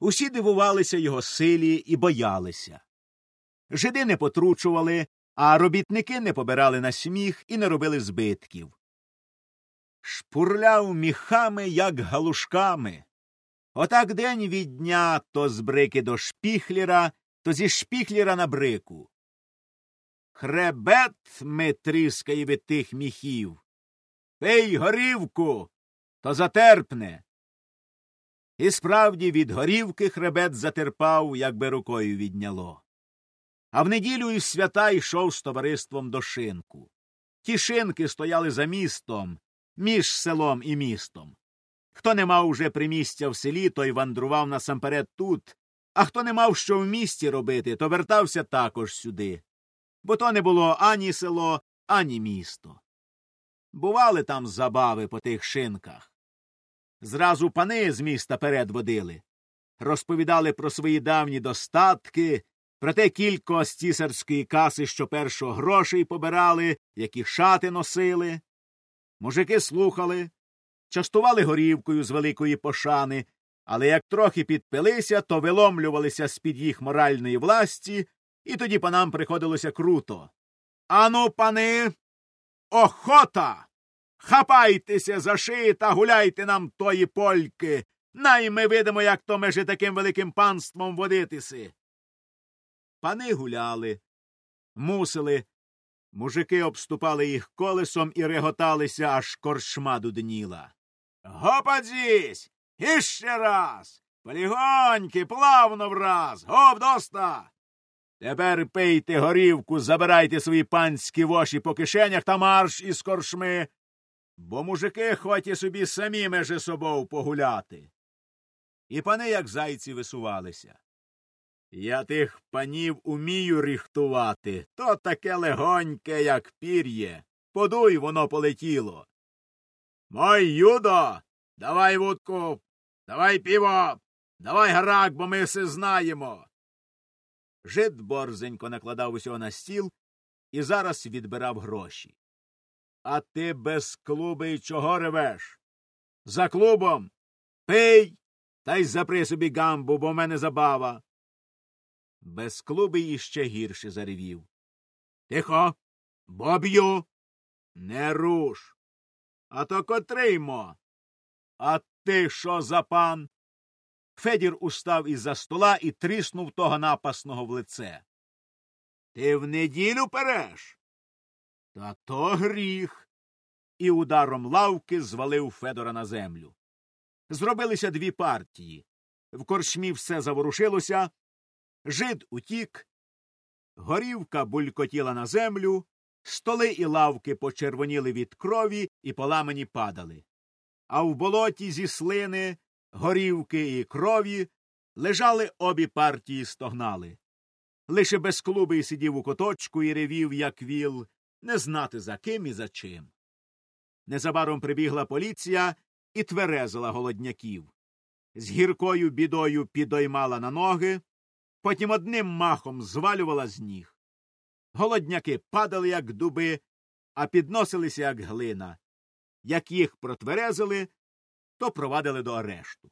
Усі дивувалися його силі і боялися. Жиди не потручували, а робітники не побирали на сміх і не робили збитків. Шпурляв міхами, як галушками. Отак день від дня то з брики до шпіхліра, то зі шпіхліра на брику. Хребет ми тріскає від тих міхів. Пий горівку, то затерпне. І справді від горівки хребет затерпав, якби рукою відняло. А в неділю і свята йшов з товариством до шинку. Ті шинки стояли за містом, між селом і містом. Хто не мав уже примістя в селі, той вандрував насамперед тут, а хто не мав що в місті робити, то вертався також сюди. Бо то не було ані село, ані місто. Бували там забави по тих шинках. Зразу пани з міста передводили, розповідали про свої давні достатки, про те кілько з цісарської каси, що першого грошей побирали, які шати носили. Мужики слухали, частували горівкою з великої пошани, але як трохи підпилися, то виломлювалися з під їх моральної власті, і тоді панам приходилося круто. Ану, пани, охота! Хапайтеся за шиї та гуляйте нам тої польки. Най ми видимо, як то межи таким великим панством водитися. Пани гуляли, мусили. Мужики обступали їх колесом і реготалися, аж коршма дудніла. Гопадзісь! Іще раз! Полігоньки, плавно враз! Гоп доста! Тепер пийте горівку, забирайте свої панські воші по кишенях та марш із коршми, бо мужики хоті собі самі межи собою погуляти. І пани, як зайці, висувалися. Я тих панів умію ріхтувати, то таке легоньке, як пір'є. Подуй воно полетіло. Мой юдо, давай вудку, давай піво, давай грак, бо ми все знаємо. Жид борзенько накладав усього на стіл і зараз відбирав гроші. А ти без клуби чого ревеш? За клубом. Пий та й запри собі гамбу, бо в мене забава. Без клуби іще гірше заревів. Тихо, бо б'ю. Не руш. А то котриймо. А ти що за пан? Федір устав із за стола і тріснув того напасного в лице. Ти в неділю переш? Та то гріх. І ударом лавки звалив Федора на землю. Зробилися дві партії. В корчмі все заворушилося. Жид утік, горівка булькотіла на землю, столи і лавки почервоніли від крові і поламані падали. А в болоті зі слини, горівки і крові лежали обі партії стогнали. Лише безклубий сидів у коточку і ревів, як віл, не знати за ким і за чим. Незабаром прибігла поліція і тверезила голодняків. З гіркою бідою підоймала на ноги, потім одним махом звалювала з ніг. Голодняки падали, як дуби, а підносилися, як глина. Як їх протверезили, то провадили до арешту.